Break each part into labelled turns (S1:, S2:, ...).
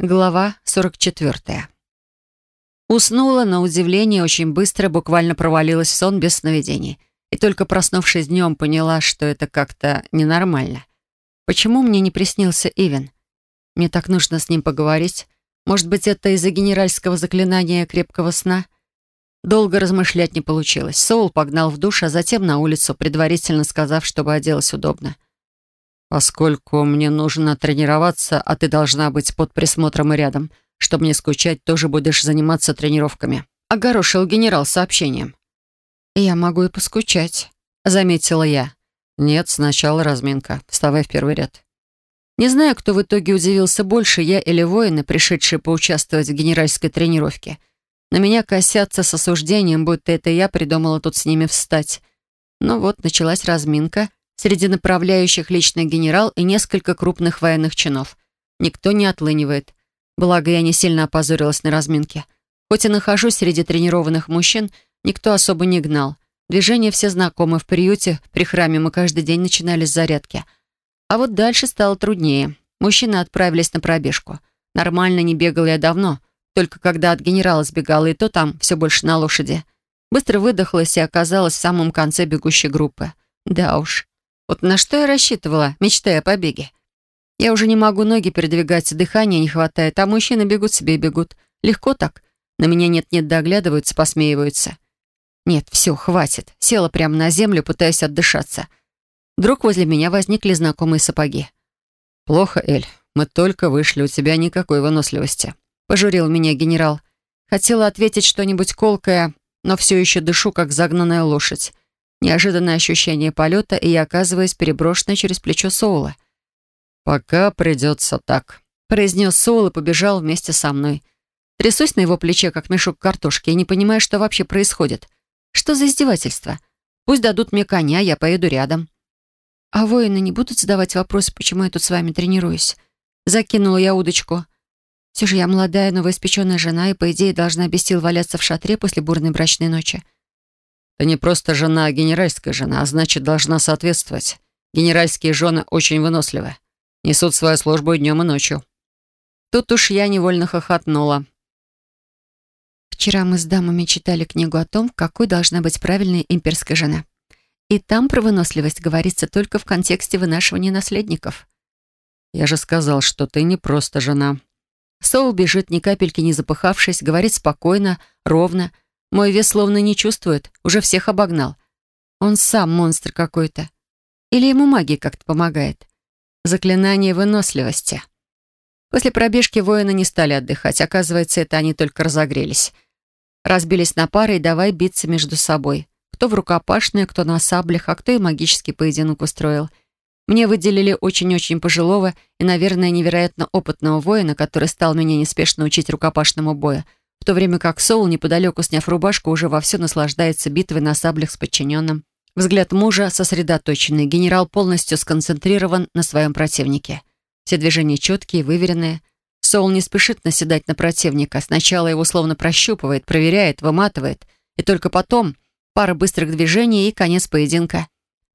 S1: Глава 44. Уснула, на удивление, очень быстро, буквально провалилась в сон без сновидений. И только проснувшись днем, поняла, что это как-то ненормально. Почему мне не приснился Ивен? Мне так нужно с ним поговорить. Может быть, это из-за генеральского заклинания крепкого сна? Долго размышлять не получилось. Соул погнал в душ, а затем на улицу, предварительно сказав, чтобы оделась удобно. «Поскольку мне нужно тренироваться, а ты должна быть под присмотром и рядом, чтобы не скучать, тоже будешь заниматься тренировками», — огорошил генерал сообщением. «Я могу и поскучать», — заметила я. «Нет, сначала разминка. Вставай в первый ряд». Не знаю, кто в итоге удивился больше, я или воины, пришедшие поучаствовать в генеральской тренировке. На меня косятся с осуждением, будто это я придумала тут с ними встать. Но вот началась разминка, Среди направляющих личный генерал и несколько крупных военных чинов. Никто не отлынивает. Благо, я не сильно опозорилась на разминке. Хоть и нахожусь среди тренированных мужчин, никто особо не гнал. Движения все знакомы. В приюте, при храме мы каждый день начинали с зарядки. А вот дальше стало труднее. Мужчины отправились на пробежку. Нормально не бегала я давно, только когда от генерала сбегала, и то там все больше на лошади. Быстро выдохлась и оказалась в самом конце бегущей группы. Да уж, вот на что я рассчитывала, мечтая о побеге. Я уже не могу ноги передвигать, дыхания не хватает, а мужчины бегут себе и бегут. Легко так. На меня нет-нет доглядываются, посмеиваются. Нет, все, хватит. Села прямо на землю, пытаясь отдышаться. Вдруг возле меня возникли знакомые сапоги. «Плохо, Эль. Мы только вышли, у тебя никакой выносливости», — пожурил меня генерал. Хотела ответить что-нибудь колкое, но все еще дышу, как загнанная лошадь. Неожиданное ощущение полета, и я оказываюсь переброшенной через плечо Соула. «Пока придется так», — произнес Соул и побежал вместе со мной. Трясусь на его плече, как мешок картошки, и не понимаю, что вообще происходит. Что за издевательство? Пусть дадут мне коня, я поеду рядом. А воины не будут задавать вопросы, почему я тут с вами тренируюсь? Закинула я удочку. Все же я молодая, новоиспеченная жена, и, по идее, должна без сил валяться в шатре после бурной брачной ночи. Ты не просто жена, а генеральская жена, а значит, должна соответствовать. Генеральские жены очень выносливы. Несут свою службу и днем, и ночью. Тут уж я невольно хохотнула. Вчера мы с дамами читали книгу о том, какой должна быть правильная имперская жена. И там про выносливость говорится только в контексте вынашивания наследников. Я же сказал, что ты не просто жена. Соул бежит, ни капельки не запыхавшись, говорит спокойно, ровно, мой вес словно не чувствует, уже всех обогнал. Он сам монстр какой-то. Или ему магия как-то помогает. Заклинание выносливости. После пробежки воины не стали отдыхать. Оказывается, это они только разогрелись. Разбились на пары и давай биться между собой. Кто в рукопашную, кто на саблях, а кто и магический поединок устроил. Мне выделили очень-очень пожилого и, наверное, невероятно опытного воина, который стал меня неспешно учить рукопашному бою — то время как Соул, неподалеку сняв рубашку, уже вовсю наслаждается битвой на саблях с подчиненным. Взгляд мужа сосредоточенный, генерал полностью сконцентрирован на своем противнике. Все движения четкие, выверенные. Соул не спешит наседать на противника. Сначала его словно прощупывает, проверяет, выматывает. И только потом пара быстрых движений и конец поединка.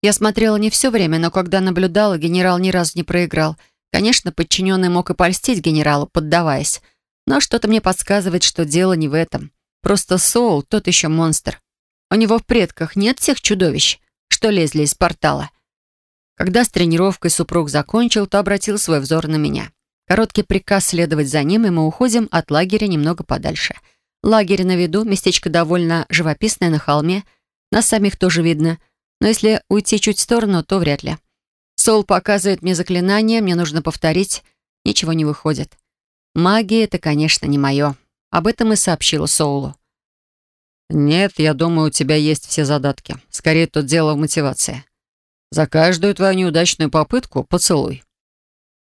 S1: Я смотрела не все время, но когда наблюдала, генерал ни разу не проиграл. Конечно, подчиненный мог и польстить генералу, поддаваясь. Но что-то мне подсказывает, что дело не в этом. Просто Соул тот еще монстр. У него в предках нет тех чудовищ, что лезли из портала. Когда с тренировкой супруг закончил, то обратил свой взор на меня. Короткий приказ следовать за ним, и мы уходим от лагеря немного подальше. Лагерь на виду, местечко довольно живописное на холме. Нас самих тоже видно. Но если уйти чуть в сторону, то вряд ли. Сол показывает мне заклинание, мне нужно повторить. Ничего не выходит. Магия — это, конечно, не мое. Об этом и сообщила Соулу. «Нет, я думаю, у тебя есть все задатки. Скорее, тут дело в мотивации. За каждую твою неудачную попытку поцелуй».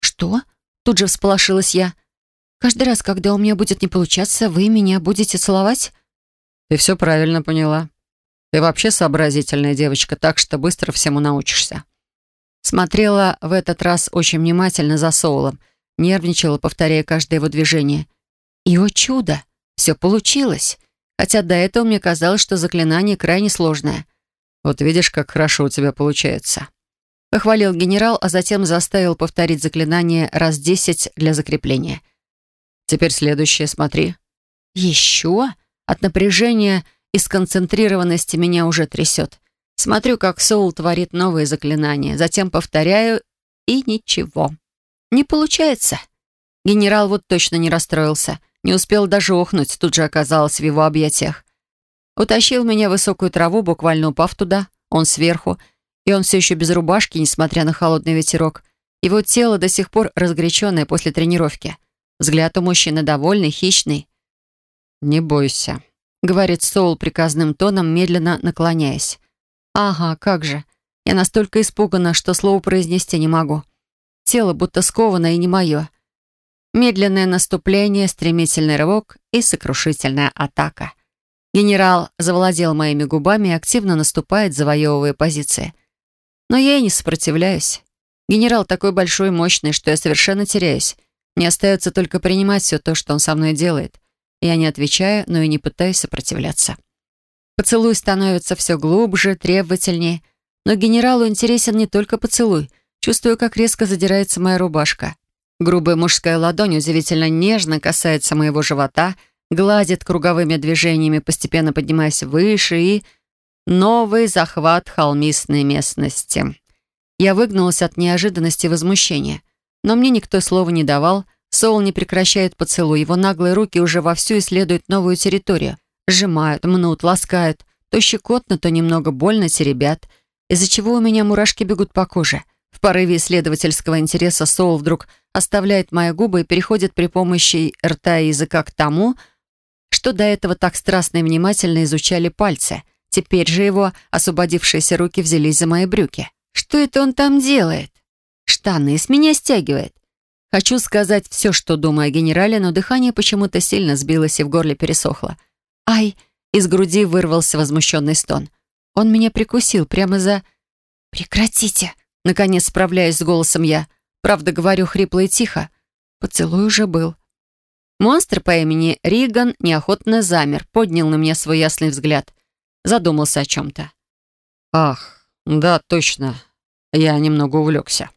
S1: «Что?» — тут же всполошилась я. «Каждый раз, когда у меня будет не получаться, вы меня будете целовать?» «Ты все правильно поняла. Ты вообще сообразительная девочка, так что быстро всему научишься». Смотрела в этот раз очень внимательно за Соулом — Нервничала, повторяя каждое его движение. И, о чудо, все получилось. Хотя до этого мне казалось, что заклинание крайне сложное. Вот видишь, как хорошо у тебя получается. Похвалил генерал, а затем заставил повторить заклинание раз десять для закрепления. Теперь следующее, смотри». «Еще?» От напряжения и сконцентрированности меня уже трясет. Смотрю, как Соул творит новые заклинания, затем повторяю, и ничего. Не получается. Генерал вот точно не расстроился. Не успел даже охнуть, тут же оказалась в его объятиях. Утащил меня в высокую траву, буквально упав туда. Он сверху. И он все еще без рубашки, несмотря на холодный ветерок. Его тело до сих пор разгоряченное после тренировки. Взгляд у мужчины довольный, хищный. «Не бойся», — говорит Соул приказным тоном, медленно наклоняясь. «Ага, как же. Я настолько испугана, что слово произнести не могу. Тело будто сковано и не мое. Медленное наступление, стремительный рывок и сокрушительная атака. Генерал завладел моими губами и активно наступает, завоевывая позиции. Но я и не сопротивляюсь. Генерал такой большой и мощный, что я совершенно теряюсь. Мне остается только принимать все то, что он со мной делает. Я не отвечаю, но и не пытаюсь сопротивляться. Поцелуй становится все глубже, требовательнее. Но генералу интересен не только поцелуй. Чувствую, как резко задирается моя рубашка. Грубая мужская ладонь удивительно нежно касается моего живота, гладит круговыми движениями, постепенно поднимаясь выше и... Новый захват холмистной местности. Я выгнулась от неожиданности и возмущения. Но мне никто слова не давал. Соул не прекращает поцелуй. Его наглые руки уже вовсю исследуют новую территорию. Сжимают, мнут, ласкают. То щекотно, то немного больно теребят. Из-за чего у меня мурашки бегут по коже. В порыве исследовательского интереса Соул вдруг оставляет мои губы и переходит при помощи рта и языка к тому, что до этого так страстно и внимательно изучали пальцы. Теперь же его освободившиеся руки взялись за мои брюки. Что это он там делает? Штаны с меня стягивает. Хочу сказать все, что думаю о генерале, но дыхание почему-то сильно сбилось и в горле пересохло. «Ай!» — из груди вырвался возмущенный стон. Он меня прикусил прямо за... «Прекратите!» — наконец справляюсь с голосом я. Правда, говорю хрипло и тихо. Поцелуй уже был. Монстр по имени Риган неохотно замер, поднял на меня свой ясный взгляд. Задумался о чем-то.
S2: «Ах, да, точно. Я немного увлекся».